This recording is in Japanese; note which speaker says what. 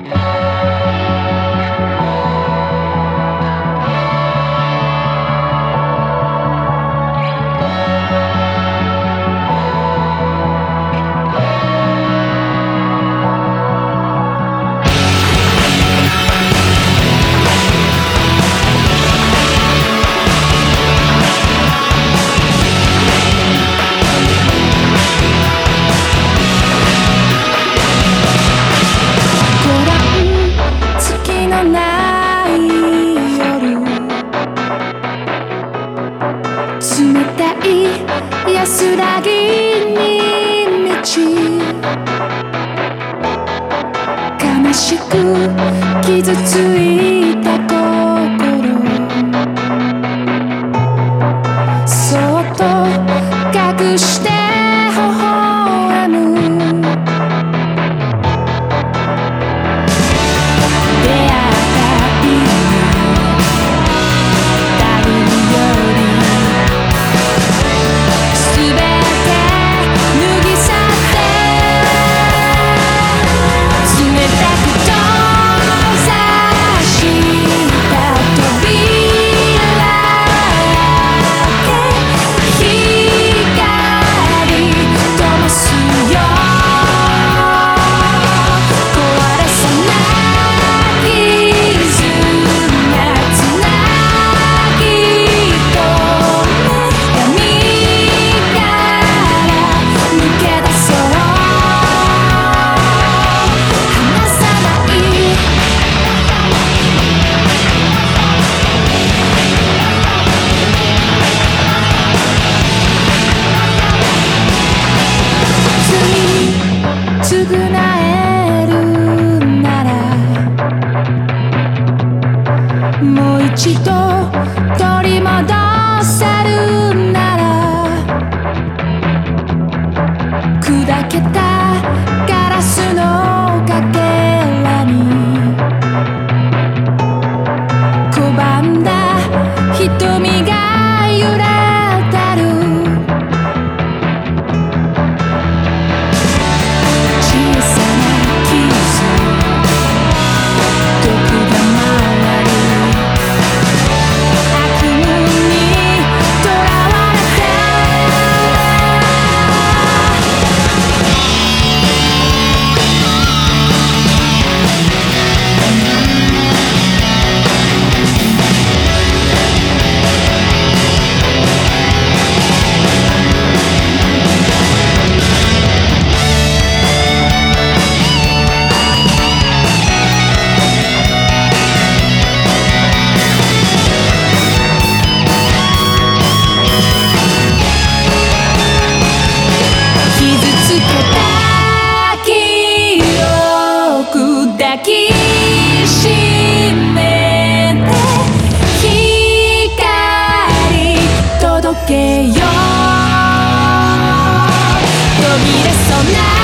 Speaker 1: Yeah. つな悲しく傷ついて一度取り戻せ。now.